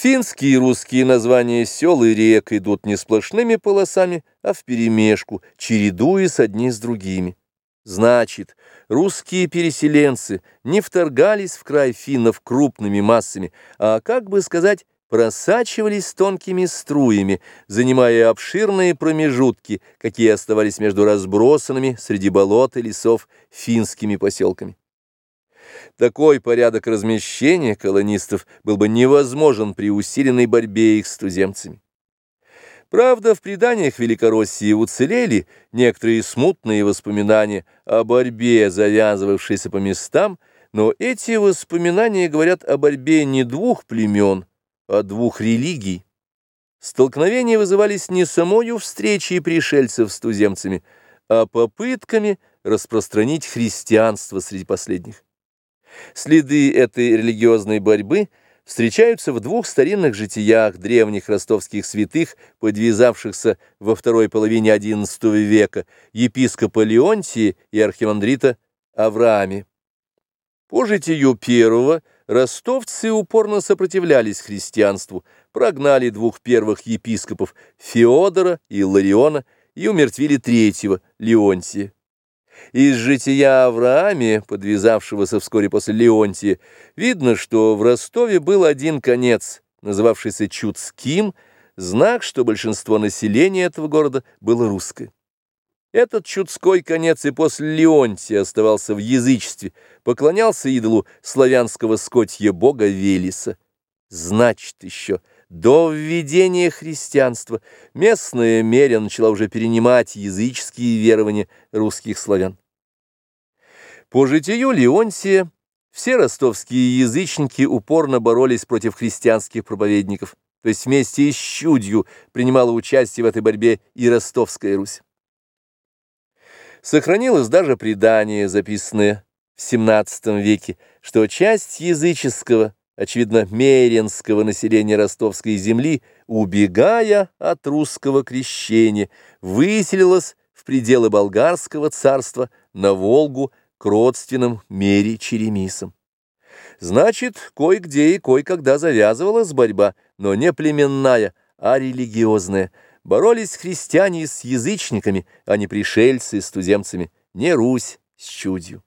Финские и русские названия сел и рек идут не сплошными полосами, а вперемешку, чередуясь одни с другими. Значит, русские переселенцы не вторгались в край финнов крупными массами, а, как бы сказать, просачивались тонкими струями, занимая обширные промежутки, какие оставались между разбросанными среди болот и лесов финскими поселками. Такой порядок размещения колонистов был бы невозможен при усиленной борьбе их с туземцами. Правда, в преданиях Великороссии уцелели некоторые смутные воспоминания о борьбе, завязывавшейся по местам, но эти воспоминания говорят о борьбе не двух племен, а двух религий. Столкновения вызывались не самою встречей пришельцев с туземцами, а попытками распространить христианство среди последних. Следы этой религиозной борьбы встречаются в двух старинных житиях древних ростовских святых, подвязавшихся во второй половине XI века, епископа Леонтия и архимандрита Аврааме. По житию первого ростовцы упорно сопротивлялись христианству, прогнали двух первых епископов Феодора и Лариона и умертвили третьего, Леонтия. Из жития Аврааме, подвязавшегося вскоре после Леонтия, видно, что в Ростове был один конец, называвшийся Чудским, знак, что большинство населения этого города было русское. Этот чудской конец и после Леонтия оставался в язычестве, поклонялся идолу славянского скотья бога Велеса. Значит еще – до введения христианства местная меря начала уже перенимать языческие верования русских славян. По житию Леонтия все ростовские язычники упорно боролись против христианских проповедников, то есть вместе с чудью принимала участие в этой борьбе и Ростовская Русь. Сохранилось даже предание, записанное в XVII веке, что часть языческого – очевидно, меренского населения ростовской земли, убегая от русского крещения, выселилась в пределы болгарского царства на Волгу к родственным мере Черемисам. Значит, кое-где и кое-когда завязывалась борьба, но не племенная, а религиозная. Боролись христиане с язычниками, а не пришельцы с туземцами, не Русь с чудью.